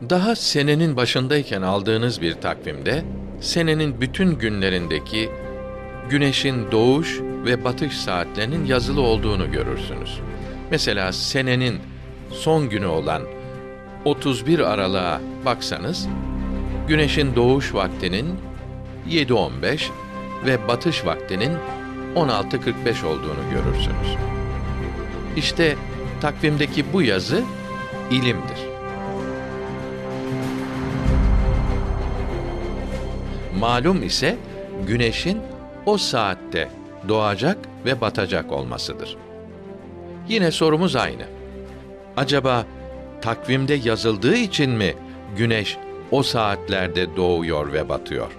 Daha senenin başındayken aldığınız bir takvimde senenin bütün günlerindeki güneşin doğuş ve batış saatlerinin yazılı olduğunu görürsünüz. Mesela senenin son günü olan 31 Aralık'a baksanız güneşin doğuş vaktinin 7.15 ve batış vaktinin 16.45 olduğunu görürsünüz. İşte takvimdeki bu yazı ilimdir. Malum ise güneşin o saatte doğacak ve batacak olmasıdır. Yine sorumuz aynı. Acaba takvimde yazıldığı için mi güneş o saatlerde doğuyor ve batıyor?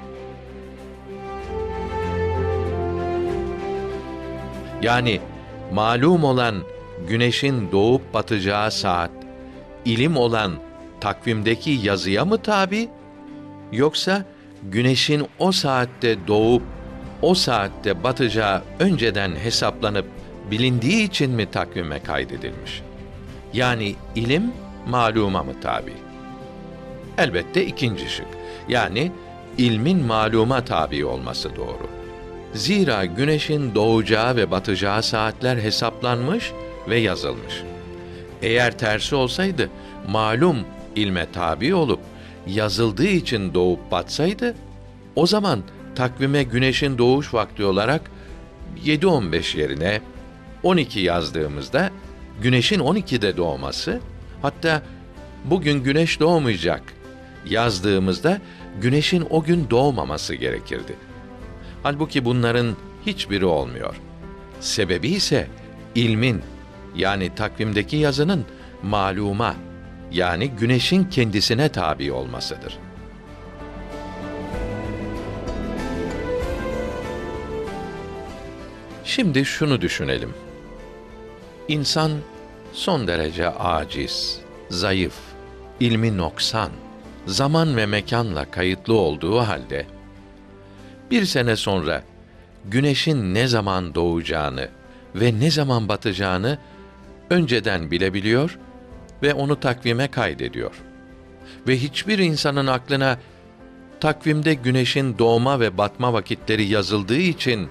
Yani malum olan güneşin doğup batacağı saat ilim olan takvimdeki yazıya mı tabi yoksa güneşin o saatte doğup o saatte batacağı önceden hesaplanıp bilindiği için mi takvime kaydedilmiş? Yani ilim maluma mı tabi? Elbette ikinci şık. Yani ilmin maluma tabi olması doğru. Zira güneşin doğacağı ve batacağı saatler hesaplanmış ve yazılmış. Eğer tersi olsaydı malum ilme tabi olup yazıldığı için doğup batsaydı o zaman takvime güneşin doğuş vakti olarak 7.15 yerine 12 yazdığımızda güneşin 12'de doğması hatta bugün güneş doğmayacak yazdığımızda güneşin o gün doğmaması gerekirdi. Halbuki bunların hiçbiri olmuyor. Sebebi ise ilmin yani takvimdeki yazının maluma yani güneşin kendisine tabi olmasıdır. Şimdi şunu düşünelim. İnsan son derece aciz, zayıf, ilmi noksan, zaman ve mekanla kayıtlı olduğu halde bir sene sonra güneşin ne zaman doğacağını ve ne zaman batacağını önceden bilebiliyor ve onu takvime kaydediyor. Ve hiçbir insanın aklına takvimde güneşin doğma ve batma vakitleri yazıldığı için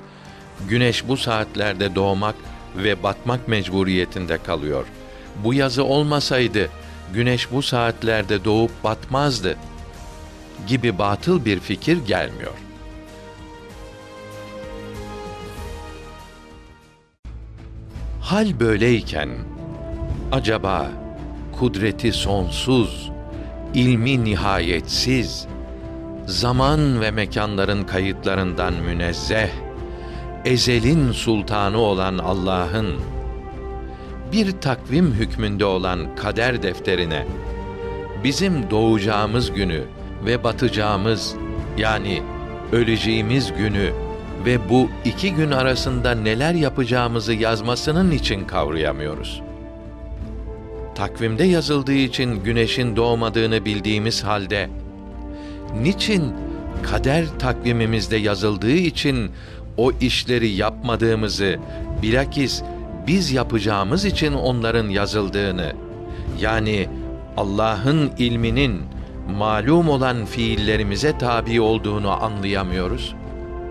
güneş bu saatlerde doğmak ve batmak mecburiyetinde kalıyor. Bu yazı olmasaydı güneş bu saatlerde doğup batmazdı gibi batıl bir fikir gelmiyor. Hal böyleyken acaba kudreti sonsuz, ilmi nihayetsiz, zaman ve mekanların kayıtlarından münezzeh, ezelin sultanı olan Allah'ın bir takvim hükmünde olan kader defterine bizim doğacağımız günü ve batacağımız yani öleceğimiz günü ve bu iki gün arasında neler yapacağımızı yazmasının için kavrayamıyoruz. Takvimde yazıldığı için güneşin doğmadığını bildiğimiz halde niçin kader takvimimizde yazıldığı için o işleri yapmadığımızı bilakis biz yapacağımız için onların yazıldığını yani Allah'ın ilminin malum olan fiillerimize tabi olduğunu anlayamıyoruz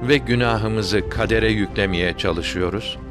ve günahımızı kadere yüklemeye çalışıyoruz.''